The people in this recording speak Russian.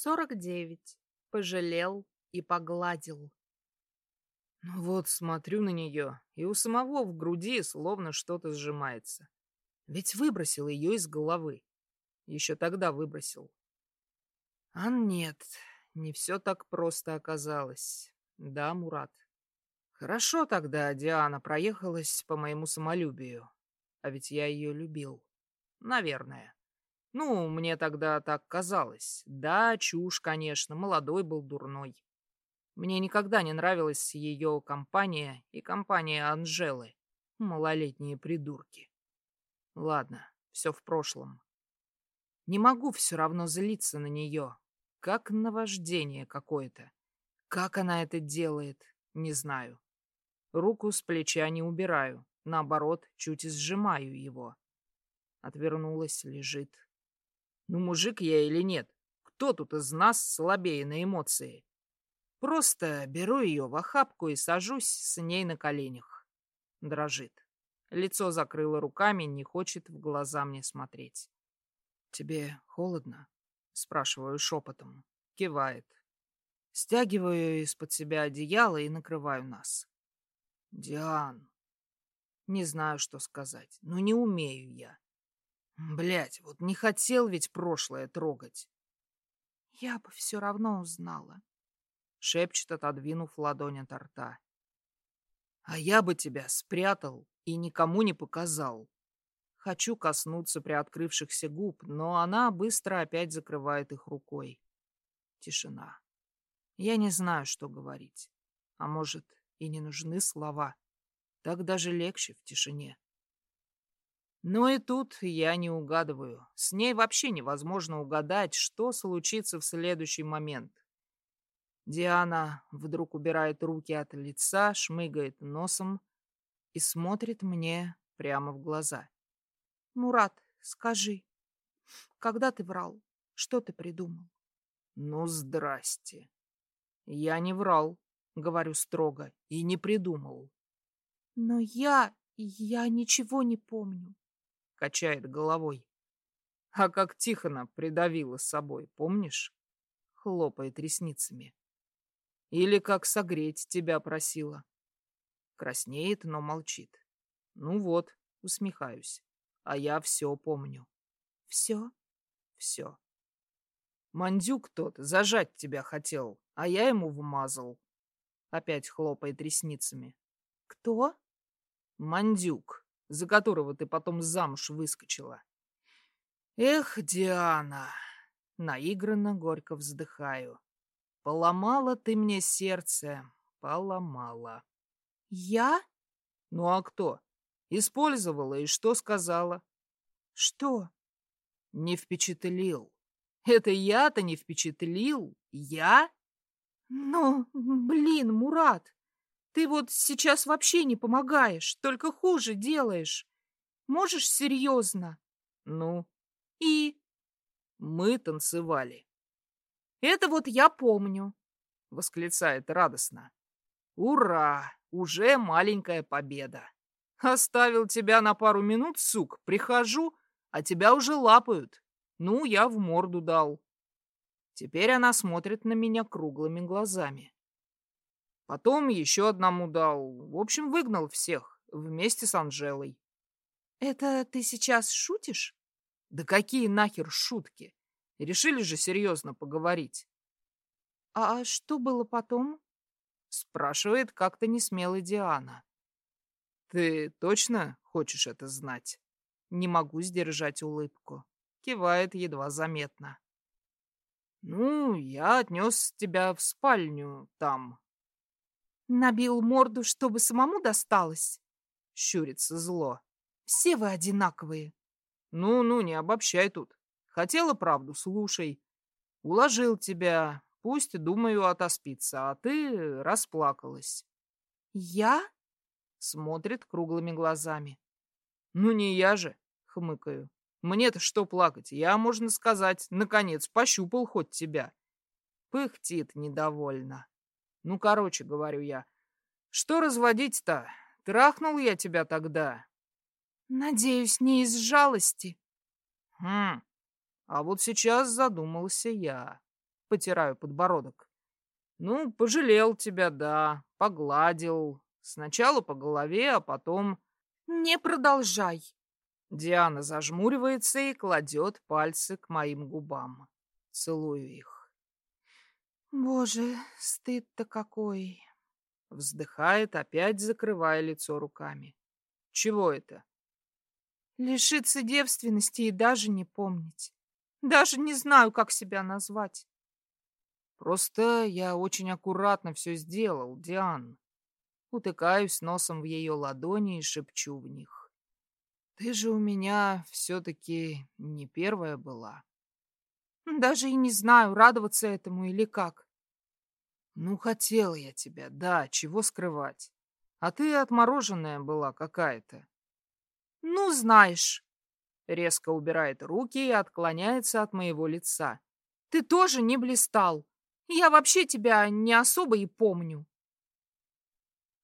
Сорок девять. Пожалел и погладил. Ну вот, смотрю на нее, и у самого в груди словно что-то сжимается. Ведь выбросил ее из головы. Еще тогда выбросил. А нет, не все так просто оказалось. Да, Мурат. Хорошо тогда Диана проехалась по моему самолюбию. А ведь я ее любил. Наверное. Ну, мне тогда так казалось. Да, чушь, конечно, молодой был дурной. Мне никогда не нравилась ее компания и компания Анжелы. Малолетние придурки. Ладно, все в прошлом. Не могу все равно злиться на нее. Как наваждение какое-то. Как она это делает, не знаю. Руку с плеча не убираю. Наоборот, чуть сжимаю его. Отвернулась, лежит. Ну, мужик я или нет? Кто тут из нас слабее на эмоции? Просто беру ее в охапку и сажусь с ней на коленях. Дрожит. Лицо закрыло руками, не хочет в глаза мне смотреть. «Тебе холодно?» — спрашиваю шепотом. Кивает. Стягиваю из-под себя одеяло и накрываю нас. «Диан...» Не знаю, что сказать, но не умею я. Блять, вот не хотел ведь прошлое трогать. Я бы все равно узнала шепчет, отодвинув ладонь от рта. А я бы тебя спрятал и никому не показал. Хочу коснуться приоткрывшихся губ, но она быстро опять закрывает их рукой. Тишина. Я не знаю, что говорить. А может, и не нужны слова. Так даже легче в тишине. Но и тут я не угадываю. С ней вообще невозможно угадать, что случится в следующий момент. Диана вдруг убирает руки от лица, шмыгает носом и смотрит мне прямо в глаза. «Мурат, скажи, когда ты врал? Что ты придумал?» «Ну, здрасте. Я не врал, говорю строго, и не придумал». «Но я... я ничего не помню», — качает головой. «А как Тихона придавила с собой, помнишь?» — хлопает ресницами. Или как согреть тебя просила. Краснеет, но молчит. Ну вот, усмехаюсь. А я все помню. Все? Все. Мандюк тот зажать тебя хотел, а я ему вмазал. Опять хлопает ресницами. Кто? Мандюк, за которого ты потом замуж выскочила. Эх, Диана, наигранно горько вздыхаю. Поломала ты мне сердце, поломала. Я? Ну а кто? Использовала и что сказала? Что? Не впечатлил. Это я-то не впечатлил? Я? Ну, блин, Мурат, ты вот сейчас вообще не помогаешь, только хуже делаешь. Можешь серьезно? Ну? И? Мы танцевали. Это вот я помню, восклицает радостно. Ура! Уже маленькая победа. Оставил тебя на пару минут, сук, прихожу, а тебя уже лапают. Ну, я в морду дал. Теперь она смотрит на меня круглыми глазами. Потом еще одному дал. В общем, выгнал всех вместе с Анжелой. Это ты сейчас шутишь? Да какие нахер шутки? Решили же серьезно поговорить. А что было потом? Спрашивает как-то несмелый Диана. Ты точно хочешь это знать? Не могу сдержать улыбку. Кивает едва заметно. Ну, я отнес тебя в спальню там. Набил морду, чтобы самому досталось? Щурится зло. Все вы одинаковые. Ну-ну, не обобщай тут. Хотела правду, слушай. Уложил тебя, пусть, думаю, отоспится, а ты расплакалась. Я? Смотрит круглыми глазами. Ну не я же, хмыкаю. Мне-то что плакать? Я, можно сказать, наконец пощупал хоть тебя. Пыхтит недовольно. Ну, короче, говорю я. Что разводить-то? Трахнул я тебя тогда. Надеюсь, не из жалости. Хм, а вот сейчас задумался я. потираю подбородок. Ну, пожалел тебя, да, погладил. Сначала по голове, а потом... Не продолжай. Диана зажмуривается и кладет пальцы к моим губам. Целую их. Боже, стыд-то какой. Вздыхает, опять закрывая лицо руками. Чего это? Лишиться девственности и даже не помнить. Даже не знаю, как себя назвать. Просто я очень аккуратно все сделал, Диан. Утыкаюсь носом в ее ладони и шепчу в них. Ты же у меня все-таки не первая была. Даже и не знаю, радоваться этому или как. Ну, хотела я тебя, да, чего скрывать. А ты отмороженная была какая-то. Ну, знаешь. Резко убирает руки и отклоняется от моего лица. Ты тоже не блистал. Я вообще тебя не особо и помню.